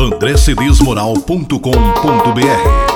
andrecedesmoral.com.br